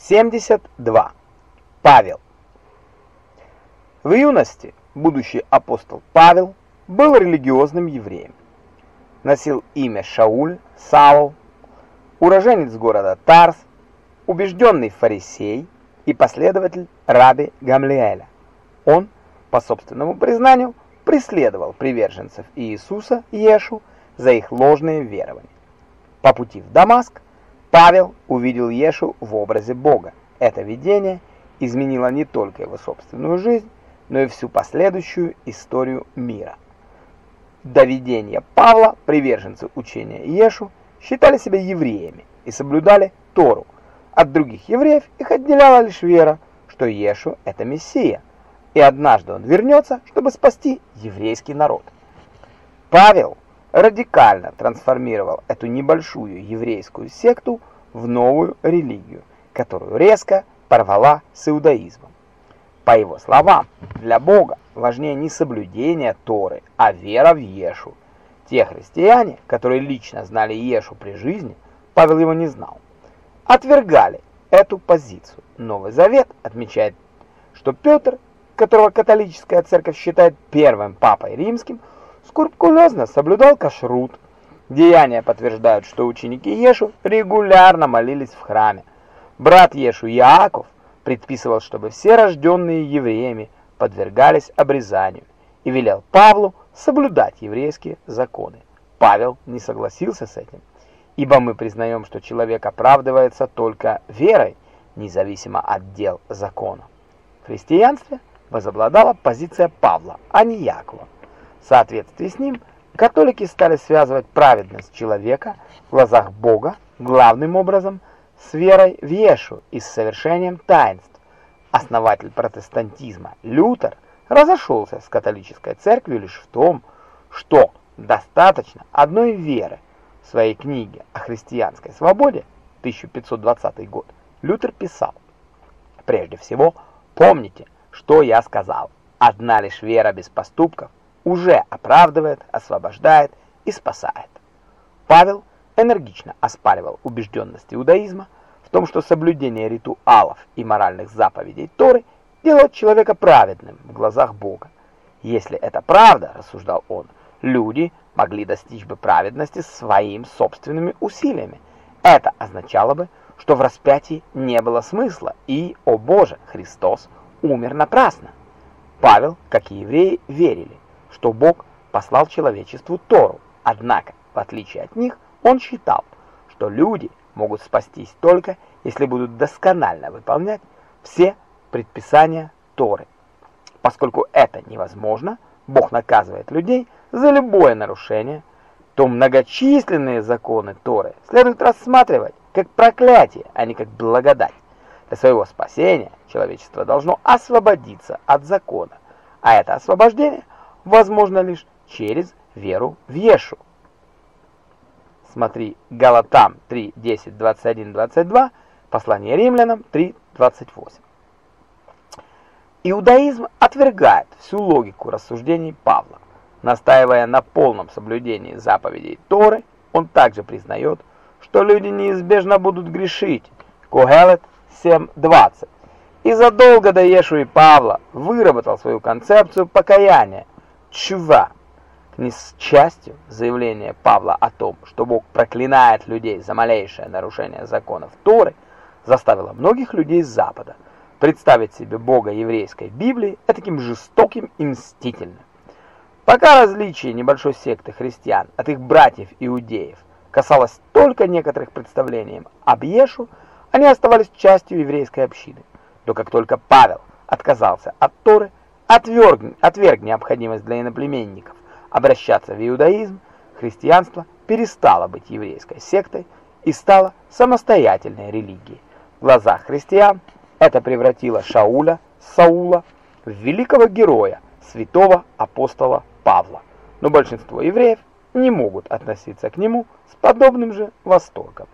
72. Павел. В юности будущий апостол Павел был религиозным евреем. Носил имя Шауль, Саул, уроженец города Тарс, убежденный фарисей и последователь раби Гамлиэля. Он, по собственному признанию, преследовал приверженцев Иисуса Ешу за их ложные верования. По пути в Дамаск Павел увидел Ешу в образе Бога. Это видение изменило не только его собственную жизнь, но и всю последующую историю мира. До видения Павла приверженцы учения Ешу считали себя евреями и соблюдали Тору. От других евреев их отделяла лишь вера, что Ешу – это Мессия, и однажды он вернется, чтобы спасти еврейский народ. Павел – радикально трансформировал эту небольшую еврейскую секту в новую религию, которую резко порвала с иудаизмом. По его словам, для Бога важнее не соблюдение Торы, а вера в Ешу. Те христиане, которые лично знали Ешу при жизни, Павел его не знал, отвергали эту позицию. Новый Завет отмечает, что Петр, которого католическая церковь считает первым папой римским, скрупулезно соблюдал кашрут. Деяния подтверждают, что ученики Ешу регулярно молились в храме. Брат Ешу Яаков предписывал, чтобы все рожденные евреями подвергались обрезанию и велел Павлу соблюдать еврейские законы. Павел не согласился с этим, ибо мы признаем, что человек оправдывается только верой, независимо от дел закона. В христианстве возобладала позиция Павла, а не Якова. В соответствии с ним, католики стали связывать праведность человека в глазах Бога главным образом с верой в Ешу и с совершением таинств. Основатель протестантизма Лютер разошелся с католической церковью лишь в том, что достаточно одной веры. В своей книге о христианской свободе 1520 год Лютер писал: "Прежде всего, помните, что я сказал: одна лишь вера без поступков уже оправдывает, освобождает и спасает. Павел энергично оспаривал убежденность иудаизма в том, что соблюдение ритуалов и моральных заповедей Торы делает человека праведным в глазах Бога. Если это правда, рассуждал он, люди могли достичь бы праведности своими собственными усилиями. Это означало бы, что в распятии не было смысла, и, о Боже, Христос умер напрасно. Павел, как и евреи, верили, что Бог послал человечеству Тору. Однако, в отличие от них, он считал, что люди могут спастись только, если будут досконально выполнять все предписания Торы. Поскольку это невозможно, Бог наказывает людей за любое нарушение, то многочисленные законы Торы следует рассматривать как проклятие, а не как благодать. Для своего спасения человечество должно освободиться от закона, а это освобождение – возможно лишь через веру в Ешу. Смотри Галатам 3, 10, 21, 22, послание римлянам 3, 28. Иудаизм отвергает всю логику рассуждений Павла. Настаивая на полном соблюдении заповедей Торы, он также признает, что люди неизбежно будут грешить. Когелет 7.20. И задолго до Ешу и Павла выработал свою концепцию покаяния, чува. К несчастью, заявление Павла о том, что Бог проклинает людей за малейшее нарушение законов Торы, заставило многих людей с Запада представить себе Бога еврейской Библии таким жестоким и мстительным. Пока различие небольшой секты христиан от их братьев-иудеев касалось только некоторых представлений об Ешу, они оставались частью еврейской общины. Но как только Павел отказался от Торы, отверг, отверг необходимость для иноплеменников обращаться в иудаизм, христианство перестало быть еврейской сектой и стало самостоятельной религией. В глазах христиан это превратило Шауля, Саула, в великого героя, святого апостола Павла. Но большинство евреев не могут относиться к нему с подобным же восторгом.